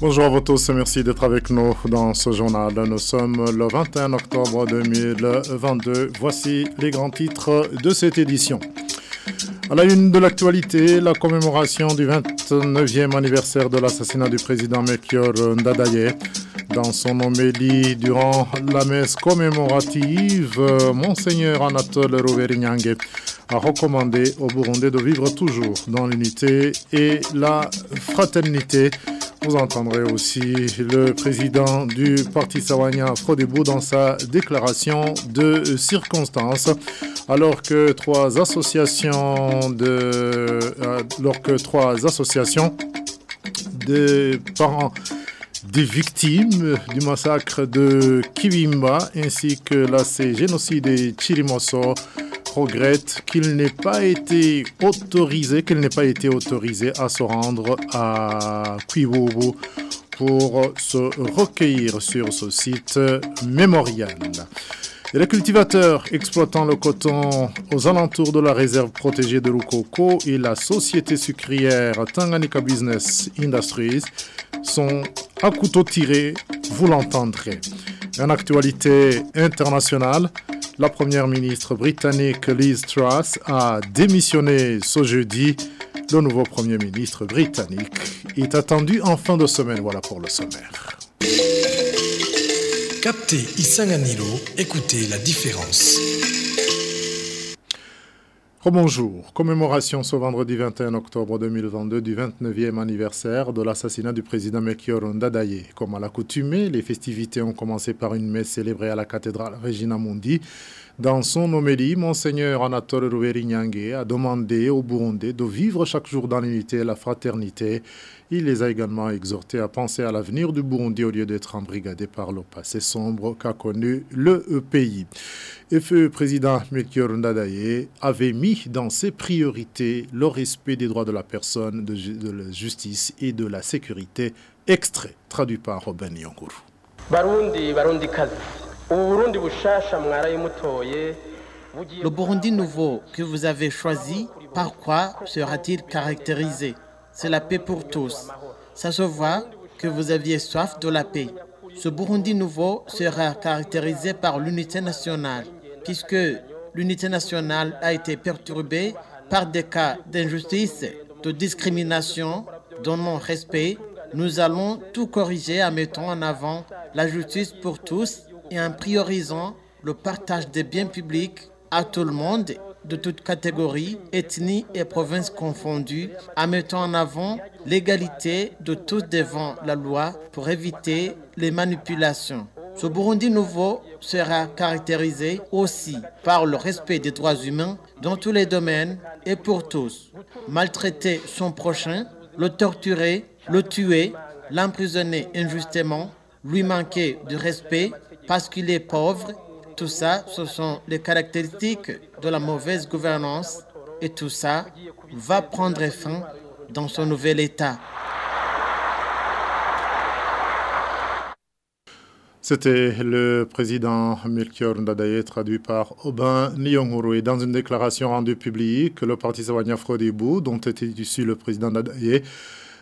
Bonjour à vous tous merci d'être avec nous dans ce journal. Nous sommes le 21 octobre 2022. Voici les grands titres de cette édition. À la une de l'actualité, la commémoration du 29e anniversaire de l'assassinat du président Melchior Ndadaye. Dans son homélie durant la messe commémorative, Monseigneur Anatole Rouverignague a recommandé au Burundais de vivre toujours dans l'unité et la fraternité. Vous entendrez aussi le président du parti Sawanya Frodebou dans sa déclaration de circonstance. Alors que trois associations de euh, alors que trois associations de parents des victimes du massacre de Kivimba ainsi que la génocide de Chirimoso regrette qu'il n'ait pas été autorisé, qu'elle pas été autorisée à se rendre à Kwibobo pour se recueillir sur ce site mémorial. Les cultivateurs exploitant le coton aux alentours de la réserve protégée de Rukoko et la société sucrière Tanganyika Business Industries sont à couteau tiré, vous l'entendrez. En actualité internationale, la première ministre britannique Liz Truss a démissionné ce jeudi. Le nouveau premier ministre britannique est attendu en fin de semaine. Voilà pour le sommaire. Captez Isanganilo, écoutez la différence. Bonjour. Commémoration ce vendredi 21 octobre 2022 du 29e anniversaire de l'assassinat du président Melchior Ndadaye. Comme à l'accoutumée, les festivités ont commencé par une messe célébrée à la cathédrale Regina Mundi. Dans son homélie, Monseigneur Anatole Roueri a demandé aux Burundais de vivre chaque jour dans l'unité et la fraternité. Il les a également exhortés à penser à l'avenir du Burundi au lieu d'être embrigadé par le passé sombre qu'a connu le pays. Le président Melchior Ndadaye avait mis dans ses priorités le respect des droits de la personne, de, la justice et de la sécurité. Extrait traduit par Robin Yonguru. Barundi, Barundi le Burundi nouveau que vous avez choisi, par quoi sera-t-il caractérisé? C'est la paix pour tous. Ça se voit que vous aviez soif de la paix. Ce Burundi nouveau sera caractérisé par l'unité nationale, puisque l'unité nationale a été perturbée par des cas d'injustice, de discrimination, de non-respect. Nous allons tout corriger en mettant en avant la justice pour tous et en priorisant le partage des biens publics à tout le monde de toutes catégories, ethnies et provinces confondues, en mettant en avant l'égalité de tous devant la loi pour éviter les manipulations. Ce Burundi nouveau sera caractérisé aussi par le respect des droits humains dans tous les domaines et pour tous. Maltraiter son prochain, le torturer, le tuer, l'emprisonner injustement, lui manquer de respect, parce qu'il est pauvre. Tout ça, ce sont les caractéristiques de la mauvaise gouvernance et tout ça va prendre fin dans son nouvel état. C'était le président Melchior Ndadaye, traduit par Aubin Nyonguru. Et dans une déclaration rendue publique, le parti Sawanya Frodebou, dont était issu le président Ndadaye,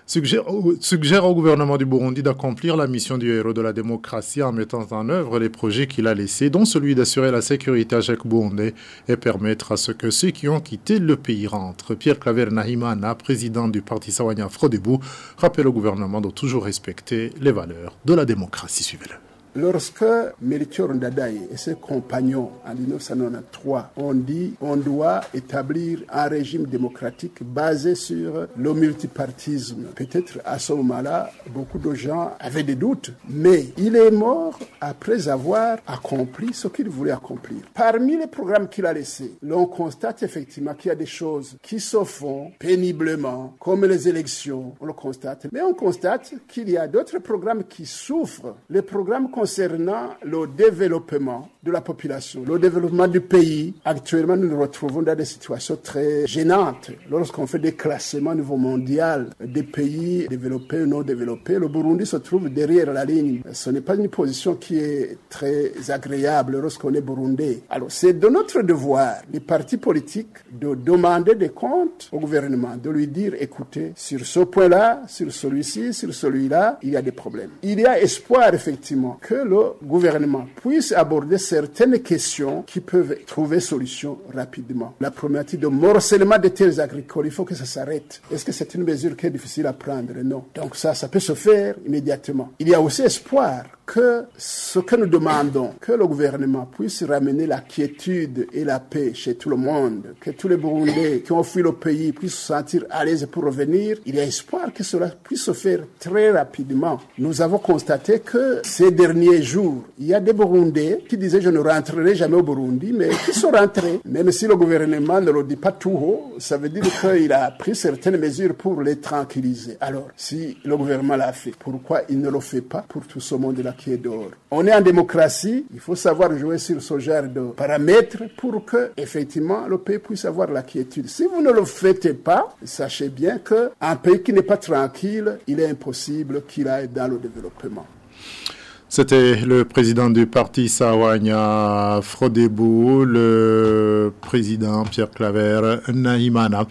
suggère, au gouvernement du Burundi d'accomplir la mission du héros de la démocratie en mettant en œuvre les projets qu'il a laissés, dont celui d'assurer la sécurité à chaque Burundais et permettre à ce que ceux qui ont quitté le pays rentrent. Pierre Claver Nahimana, président du parti Sawanya Frodebou, rappelle au gouvernement de toujours respecter les valeurs de la démocratie. Suivez-le. Lorsque Melchior Ndadaye et ses compagnons en 1993 ont dit on doit établir un régime démocratique basé sur le multipartisme, peut-être à ce moment-là, beaucoup de gens avaient des doutes, mais il est mort après avoir accompli ce qu'il voulait accomplir. Parmi les programmes qu'il a laissés, l'on constate effectivement qu'il y a des choses qui se font péniblement, comme les élections, on le constate, mais on constate qu'il y a d'autres programmes qui souffrent. Les programmes concernant le développement de la population, le développement du pays, actuellement nous nous retrouvons dans des situations très gênantes. Lorsqu'on fait des classements au niveau mondial des pays développés ou non développés, le Burundi se trouve derrière la ligne. Ce n'est pas une position qui est très agréable lorsqu'on est burundais. Alors c'est de notre devoir, les partis politiques, de demander des comptes au gouvernement, de lui dire, écoutez, sur ce point-là, sur celui-ci, sur celui-là, il y a des problèmes. Il y a espoir effectivement que le gouvernement puisse aborder certaines questions qui peuvent trouver solution rapidement. La problématique de morcellement des terres agricoles, il faut que ça s'arrête. Est-ce que c'est une mesure qui est difficile à prendre? Non. Donc ça, ça peut se faire immédiatement. Il y a aussi espoir que ce que nous demandons, que le gouvernement puisse ramener la quiétude et la paix chez tout le monde, que tous les Burundais qui ont fui le pays puissent se sentir à l'aise pour revenir, il y a espoir que cela puisse se faire très rapidement. Nous avons constaté que ces derniers jours, il y a des Burundais qui disaient je ne rentrerai jamais au Burundi, mais qui sont rentrés. Même si le gouvernement ne le dit pas tout haut, ça veut dire qu'il a pris certaines mesures pour les tranquilliser. Alors, si le gouvernement l'a fait, pourquoi il ne le fait pas pour tout ce monde-là? On est en démocratie, il faut savoir jouer sur ce genre de paramètres pour que, effectivement, le pays puisse avoir la quiétude. Si vous ne le faites pas, sachez bien qu'un pays qui n'est pas tranquille, il est impossible qu'il aille dans le développement. C'était le président du parti Sawanya Frodebou, le président Pierre Claver Naïmana.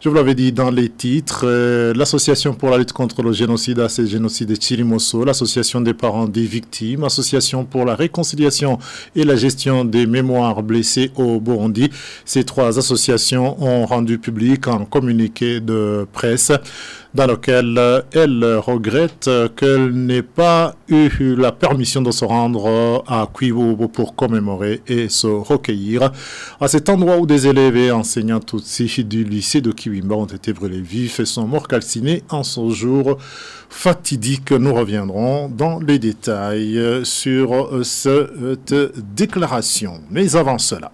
Je vous l'avais dit dans les titres, euh, l'association pour la lutte contre le génocide, c'est génocide de Chirimoso, l'association des parents des victimes, l'association pour la réconciliation et la gestion des mémoires blessées au Burundi. Ces trois associations ont rendu public un communiqué de presse dans lequel euh, elle regrette qu'elle n'ait pas eu la permission de se rendre à Kwibobo pour commémorer et se recueillir. À cet endroit où des élèves et enseignants Tutsi du lycée de Kiwimba ont été brûlés vifs et sont morts calcinés en ce jour fatidique. Nous reviendrons dans les détails sur cette déclaration. Mais avant cela,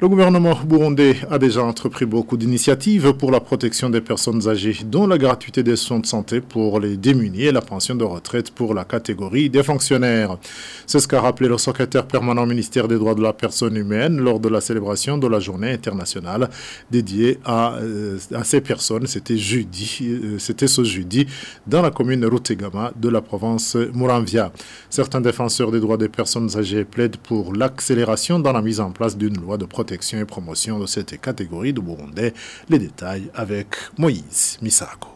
le gouvernement burundais a déjà entrepris beaucoup d'initiatives pour la protection des personnes âgées, dont la gratuité des soins de santé pour les démunis et la pension de retraite pour la catégorie des fonctionnaires. C'est ce qu'a rappelé le secrétaire permanent ministère des droits de la personne humaine lors de la célébration de la journée internationale dédiée à, euh, ces personnes. Euh, c'était ce jeudi dans la commune Rutegama de la province Muramvia. Certains défenseurs des droits des personnes âgées plaident pour l'accélération dans la mise en place d'une loi de protection protection et promotion de cette catégorie de Burundais. Les détails avec Moïse Misako.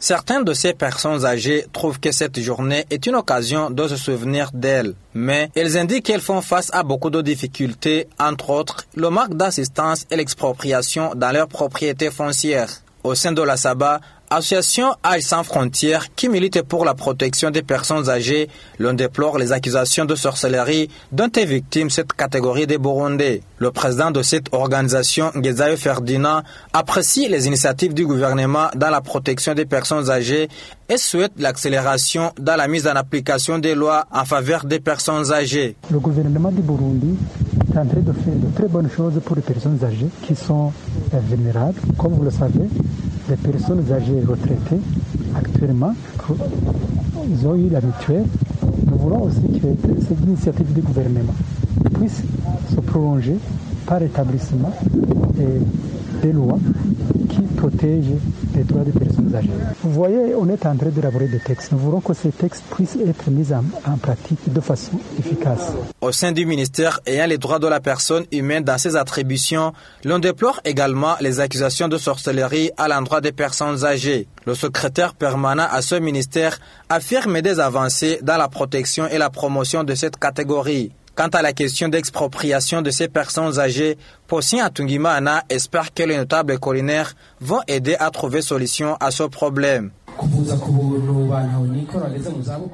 Certaines de ces personnes âgées trouvent que cette journée est une occasion de se souvenir d'elles, mais elles indiquent qu'elles font face à beaucoup de difficultés, entre autres le manque d'assistance et l'expropriation dans leurs propriétés foncières. Au sein de la Saba, Association Âge sans frontières qui milite pour la protection des personnes âgées, l'on déplore les accusations de sorcellerie dont est victime cette catégorie des Burundais. Le président de cette organisation, Ngezayo Ferdinand, apprécie les initiatives du gouvernement dans la protection des personnes âgées et souhaite l'accélération dans la mise en application des lois en faveur des personnes âgées. Le gouvernement du Burundi est en train de faire de très bonnes choses pour les personnes âgées qui sont vulnérables. Comme vous le savez, les personnes âgées retraitées, actuellement, ils ont eu mutuelle. Nous voulons aussi que cette initiative du gouvernement puisse se prolonger par établissement des lois qui protègent droits des personnes âgées. Vous voyez, on est en train d'élaborer des textes. Nous voulons que ces textes puissent être mis en, en, pratique de façon efficace. Au sein du ministère ayant les droits de la personne humaine dans ses attributions, l'on déplore également les accusations de sorcellerie à l'endroit des personnes âgées. Le secrétaire permanent à ce ministère affirme des avancées dans la protection et la promotion de cette catégorie. Quant à la question d'expropriation de ces personnes âgées, Possin Atungimana espère que les notables collinaires vont aider à trouver solution à ce problème.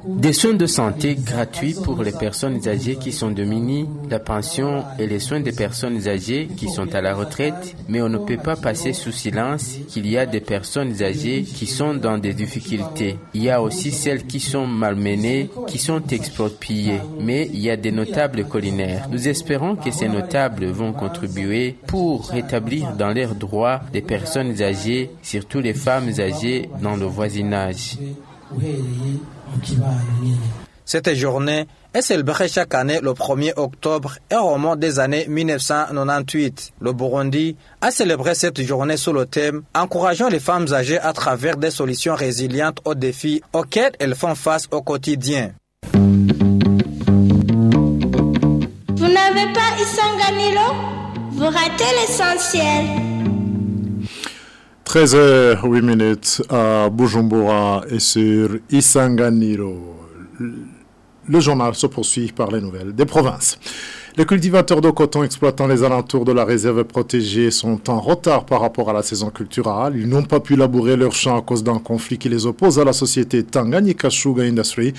Des soins de santé gratuits pour les personnes âgées qui sont dominées, la pension et les soins des personnes âgées qui sont à la retraite, mais on ne peut pas passer sous silence qu'il y a des personnes âgées qui sont dans des difficultés. Il y a aussi celles qui sont malmenées, qui sont expropriées, mais il y a des notables collinaires. Nous espérons que ces notables vont contribuer pour rétablir dans leurs droits des personnes âgées, surtout les femmes âgées dans le voisinage. Cette journée est célébrée chaque année le 1er octobre et remonte des années 1998. Le Burundi a célébré cette journée sous le thème Encourageant les femmes âgées à travers des solutions résilientes aux défis auxquels elles font face au quotidien. Vous n'avez pas Isanganilo? Vous ratez l'essentiel. 13h08 minutes à Bujumbura et sur Isanganiro. Le journal se poursuit par les nouvelles des provinces. Les cultivateurs de coton exploitant les alentours de la réserve protégée sont en retard par rapport à la saison culturelle. Ils n'ont pas pu labourer leurs champs à cause d'un conflit qui les oppose à la société Tanganyika Sugar Industry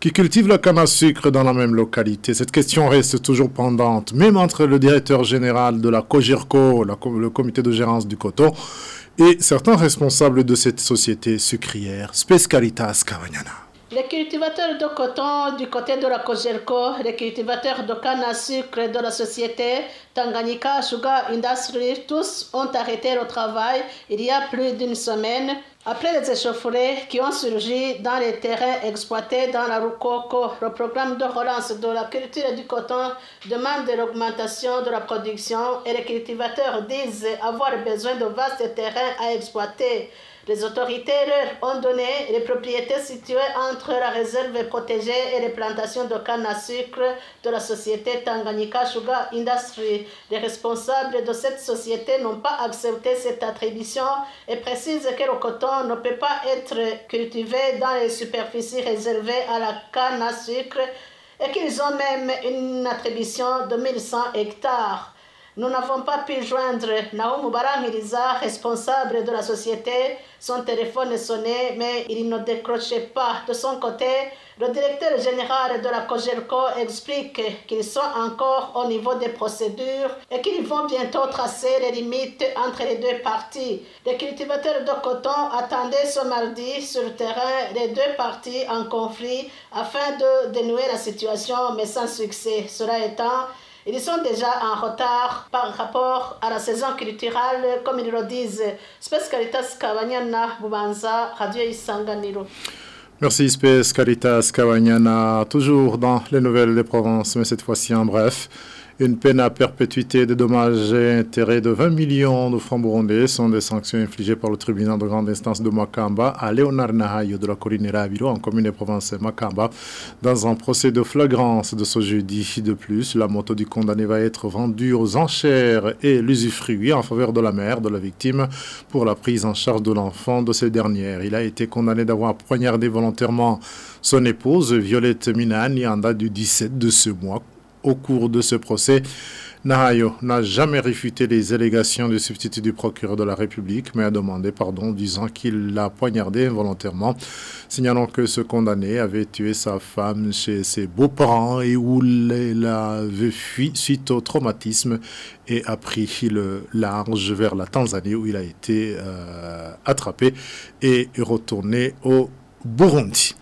qui cultive la canne à sucre dans la même localité. Cette question reste toujours pendante, même entre le directeur général de la COGIRCO, le comité de gérance du coton, et certains responsables de cette société sucrière, Spescaritas Cavagnana. Les cultivateurs de coton du côté de la Cogerco, les cultivateurs de canne à sucre de la société Tanganyika Sugar Industry, tous ont arrêté le travail il y a plus d'une semaine après les échauffourées qui ont surgi dans les terrains exploités dans la Rukoko. Le programme de relance de la culture du coton demande l'augmentation de la production et les cultivateurs disent avoir besoin de vastes terrains à exploiter. Les autorités leur ont donné les propriétés situées entre la réserve protégée et les plantations de canne à sucre de la société Tanganyika Sugar Industry. Les responsables de cette société n'ont pas accepté cette attribution et précisent que le coton ne peut pas être cultivé dans les superficies réservées à la canne à sucre et qu'ils ont même une attribution de 1100 hectares. Nous n'avons pas pu joindre Naoum Barangiriza, responsable de la société. Son téléphone sonnait, mais il ne décrochait pas. De son côté, le directeur général de la COGERCO explique qu'ils sont encore au niveau des procédures et qu'ils vont bientôt tracer les limites entre les deux parties. Les cultivateurs de coton attendaient ce mardi sur le terrain les deux parties en conflit afin de dénouer la situation, mais sans succès. Cela étant, ils sont déjà en retard par rapport à la saison culturelle, comme ils le disent. Spes Caritas Kawanyana Bubanza, Radio Isanganiro. Merci Spes Caritas toujours dans les nouvelles des provinces, mais cette fois-ci en bref. Une peine à perpétuité de dommages et intérêts de 20 millions de francs burundais sont des sanctions infligées par le tribunal de grande instance de Makamba à Léonard Nahayo de la Corine Raviro en commune et province Makamba dans un procès de flagrance de ce jeudi. De plus, la moto du condamné va être vendue aux enchères et l'usufruit en faveur de la mère de la victime pour la prise en charge de l'enfant de cette dernière. Il a été condamné d'avoir poignardé volontairement son épouse Violette Minani en date du 17 de ce mois au cours de ce procès. Nahayo n'a jamais réfuté les allégations du substitut du procureur de la République, mais a demandé pardon, disant qu'il l'a poignardé involontairement, signalant que ce condamné avait tué sa femme chez ses beaux-parents et où il avait fui suite au traumatisme et a pris le large vers la Tanzanie où il a été euh, attrapé et retourné au Burundi.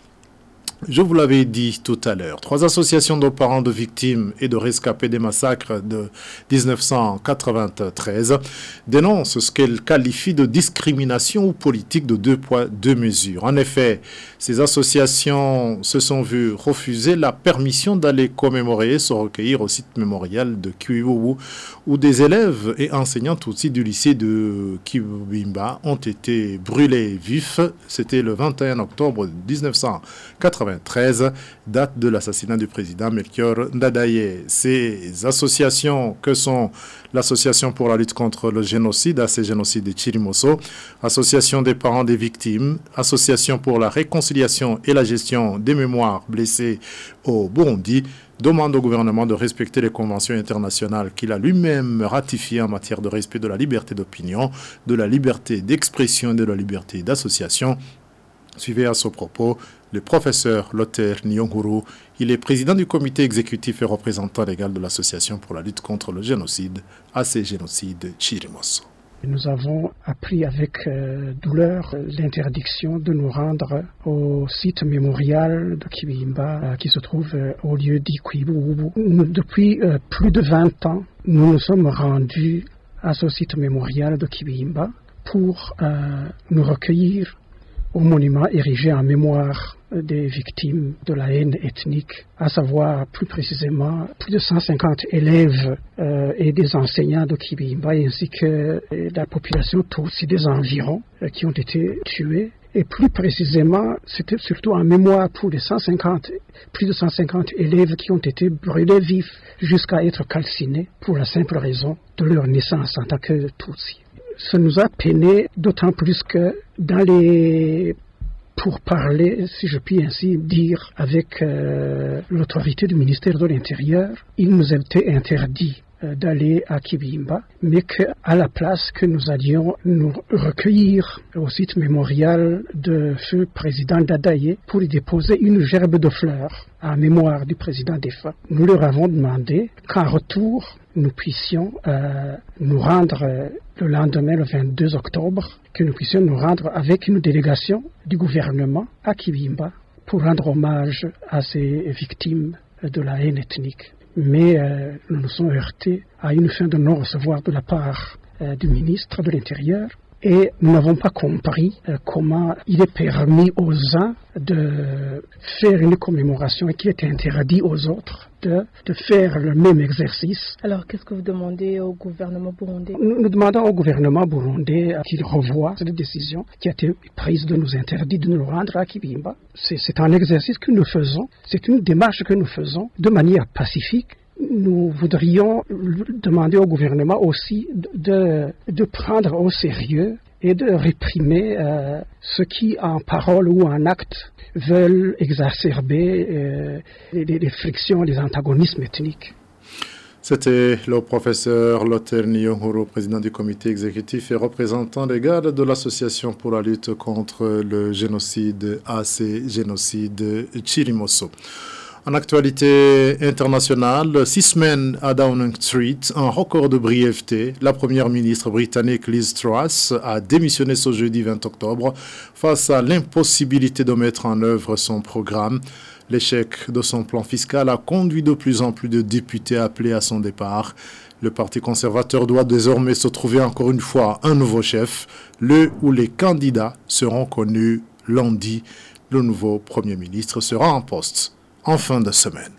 Je vous l'avais dit tout à l'heure, trois associations de parents de victimes et de rescapés des massacres de 1993 dénoncent ce qu'elles qualifient de discrimination ou politique de deux poids, deux mesures. En effet, ces associations se sont vues refuser la permission d'aller commémorer, se recueillir au site mémorial de Kiwiwu, où des élèves et enseignants aussi du lycée de Kibimba ont été brûlés vifs. C'était le 21 octobre 1993 date de l'assassinat du président Melchior Ndadaye. Ces associations que sont l'Association pour la lutte contre le génocide, AC Génocide de Chirimoso, Association des parents des victimes, Association pour la réconciliation et la gestion des mémoires blessées au Burundi, demandent au gouvernement de respecter les conventions internationales qu'il a lui-même ratifiées en matière de respect de la liberté d'opinion, de la liberté d'expression et de la liberté d'association. Suivez à ce propos le professeur Lothar Nyonguru. Il est président du comité exécutif et représentant légal de l'Association pour la lutte contre le génocide, AC Génocide Chirimoso. Nous avons appris avec euh, douleur l'interdiction de nous rendre au site mémorial de Kibimba euh, qui se trouve euh, au lieu d'Ikwibubu. Depuis plus de 20 ans, nous nous sommes rendus à ce site mémorial de Kibimba pour nous recueillir au monument érigé en mémoire des victimes de la haine ethnique, à savoir plus précisément plus de 150 élèves euh, et des enseignants de Kibimba ainsi que la population Tutsi des environs euh, qui ont été tués. Et plus précisément, c'était surtout en mémoire pour les 150, plus de 150 élèves qui ont été brûlés vifs jusqu'à être calcinés pour la simple raison de leur naissance en tant que Tutsi. Ça nous a peiné d'autant plus que dans les pour parler, si je puis ainsi dire, avec euh, l'autorité du ministère de l'Intérieur, il nous était interdit d'aller à Kibimba, mais qu'à la place que nous allions nous recueillir au site mémorial de feu président Dadaye pour y déposer une gerbe de fleurs en mémoire du président défunt. Nous leur avons demandé qu'en retour, nous puissions euh, nous rendre euh, le lendemain, le 22 octobre, que nous puissions nous rendre avec une délégation du gouvernement à Kibimba pour rendre hommage à ces victimes de la haine ethnique. Mais euh, nous nous sommes heurtés à une fin de non-recevoir de la part du ministre de l'Intérieur et nous n'avons pas compris euh, comment il est permis aux uns de faire une commémoration et qu'il est interdit aux autres de, de, faire le même exercice. Alors, qu'est-ce que vous demandez au gouvernement burundais? Nous, demandons au gouvernement burundais qu'il revoie cette décision qui a été prise de nous interdire de nous rendre à Kibimba. C'est un exercice que nous faisons, c'est une démarche que nous faisons de manière pacifique nous voudrions demander au gouvernement aussi de, de prendre au sérieux et de réprimer euh, ceux qui, en parole ou en acte, veulent exacerber euh, les, frictions, les antagonismes ethniques. C'était le professeur Lothar Nyongoro, président du comité exécutif et représentant légal de l'Association pour la lutte contre le génocide AC, génocide Chirimoso. En actualité internationale, six semaines à Downing Street, un record de brièveté. La première ministre britannique Liz Truss a démissionné ce jeudi 20 octobre face à l'impossibilité de mettre en œuvre son programme. L'échec de son plan fiscal a conduit de plus en plus de députés à appeler à son départ. Le Parti conservateur doit désormais se trouver encore une fois un nouveau chef, le où les candidats seront connus lundi. Le nouveau Premier ministre sera en poste en fin de semaine.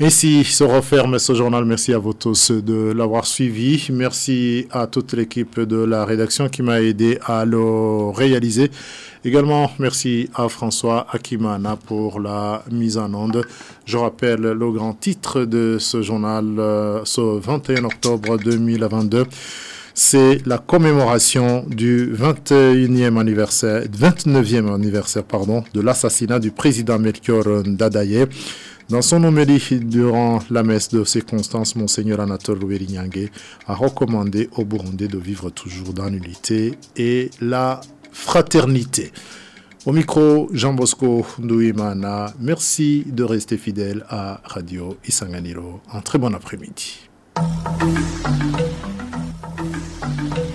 Ainsi se referme ce journal. Merci à vous tous de l'avoir suivi. Merci à toute l'équipe de la rédaction qui m'a aidé à le réaliser. Également, merci à François Akimana pour la mise en onde. Je rappelle le grand titre de ce journal euh, ce 21 octobre 2022 c'est la commémoration du 21e anniversaire, 29e anniversaire pardon, de l'assassinat du président Melchior Ndadaye. Dans son homélie durant la messe de circonstance, Monseigneur Anatole Louerignangue a recommandé aux Burundais de vivre toujours dans l'unité et la fraternité. Au micro, Jean Bosco Ndouimana, merci de rester fidèle à Radio Isanganiro. Un très bon après-midi. Thank you.